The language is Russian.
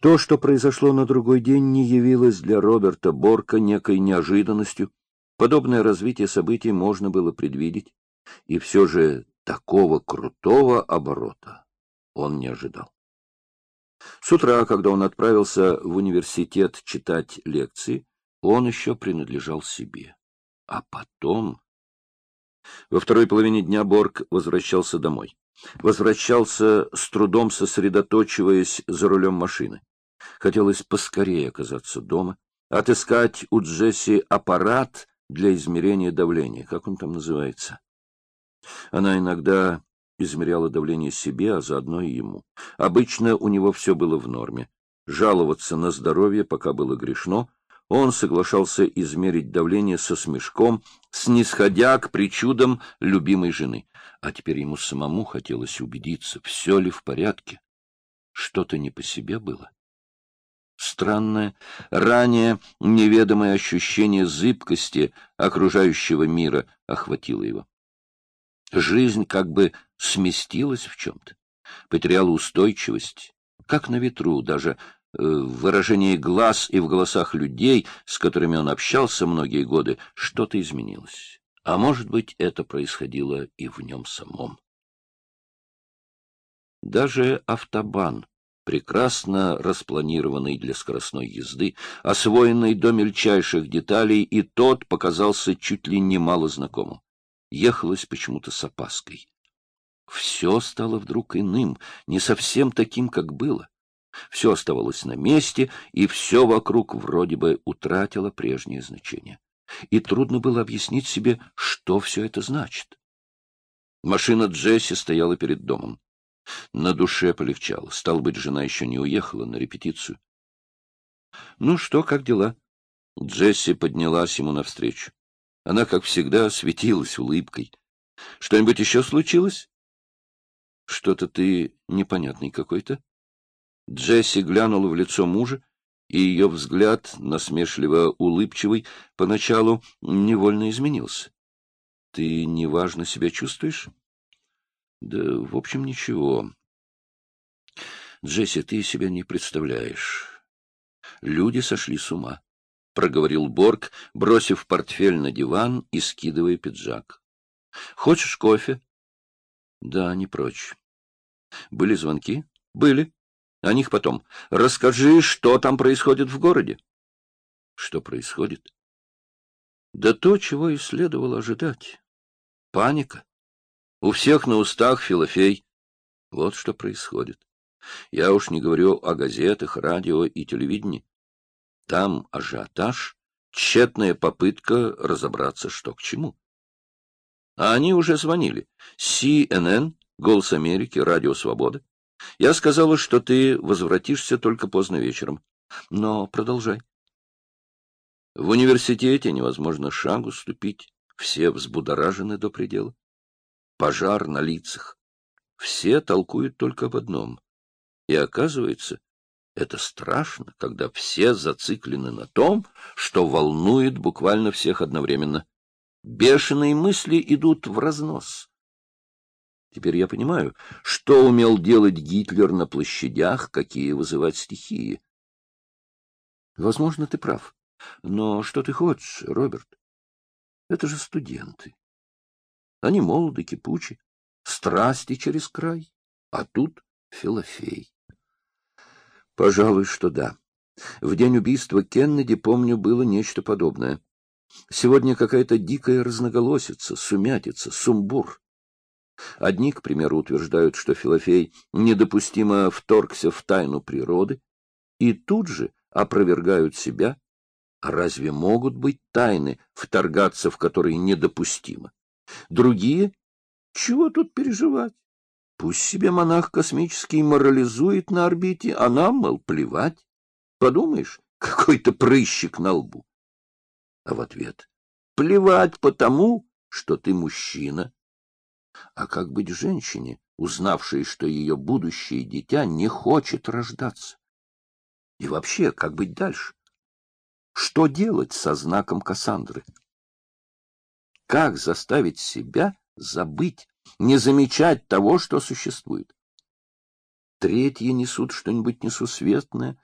То, что произошло на другой день, не явилось для Роберта Борка некой неожиданностью. Подобное развитие событий можно было предвидеть, и все же такого крутого оборота он не ожидал. С утра, когда он отправился в университет читать лекции, он еще принадлежал себе. А потом... Во второй половине дня Борг возвращался домой. Возвращался с трудом сосредоточиваясь за рулем машины. Хотелось поскорее оказаться дома, отыскать у Джесси аппарат для измерения давления, как он там называется. Она иногда измеряла давление себе, а заодно и ему. Обычно у него все было в норме. Жаловаться на здоровье пока было грешно, он соглашался измерить давление со смешком, снисходя к причудам любимой жены. А теперь ему самому хотелось убедиться, все ли в порядке. Что-то не по себе было. Странное, ранее неведомое ощущение зыбкости окружающего мира охватило его. Жизнь как бы сместилась в чем-то, потеряла устойчивость, как на ветру, даже Э, в выражении глаз и в голосах людей, с которыми он общался многие годы, что-то изменилось. А может быть, это происходило и в нем самом. Даже автобан, прекрасно распланированный для скоростной езды, освоенный до мельчайших деталей, и тот показался чуть ли не мало знакомым. Ехалось почему-то с опаской. Все стало вдруг иным, не совсем таким, как было. Все оставалось на месте, и все вокруг вроде бы утратило прежнее значение. И трудно было объяснить себе, что все это значит. Машина Джесси стояла перед домом. На душе полегчало. Стал быть, жена еще не уехала на репетицию. — Ну что, как дела? Джесси поднялась ему навстречу. Она, как всегда, светилась улыбкой. — Что-нибудь еще случилось? — Что-то ты непонятный какой-то. Джесси глянула в лицо мужа, и ее взгляд, насмешливо улыбчивый, поначалу невольно изменился. — Ты неважно себя чувствуешь? — Да, в общем, ничего. — Джесси, ты себя не представляешь. Люди сошли с ума, — проговорил Борг, бросив портфель на диван и скидывая пиджак. — Хочешь кофе? — Да, не прочь. — Были звонки? — Были. О них потом. Расскажи, что там происходит в городе. Что происходит? Да то, чего и следовало ожидать. Паника. У всех на устах Филофей. Вот что происходит. Я уж не говорю о газетах, радио и телевидении. Там ажиотаж, тщетная попытка разобраться, что к чему. А они уже звонили. CNN, Голос Америки, Радио Свобода. Я сказала, что ты возвратишься только поздно вечером. Но продолжай. В университете невозможно шагу ступить. Все взбудоражены до предела. Пожар на лицах. Все толкуют только об одном. И оказывается, это страшно, когда все зациклены на том, что волнует буквально всех одновременно. Бешеные мысли идут в разнос. Теперь я понимаю, что умел делать Гитлер на площадях, какие вызывать стихии. Возможно, ты прав. Но что ты хочешь, Роберт? Это же студенты. Они молоды, кипучи, страсти через край, а тут Филофей. Пожалуй, что да. В день убийства Кеннеди, помню, было нечто подобное. Сегодня какая-то дикая разноголосица, сумятица, сумбур. Одни, к примеру, утверждают, что Филофей недопустимо вторгся в тайну природы, и тут же опровергают себя. А разве могут быть тайны, вторгаться в которые недопустимо? Другие? Чего тут переживать? Пусть себе монах космический морализует на орбите, а нам, мол, плевать. Подумаешь, какой-то прыщик на лбу. А в ответ — плевать потому, что ты мужчина а как быть женщине, узнавшей, что ее будущее дитя не хочет рождаться? И вообще, как быть дальше? Что делать со знаком Кассандры? Как заставить себя забыть, не замечать того, что существует? Третьи несут что-нибудь несусветное,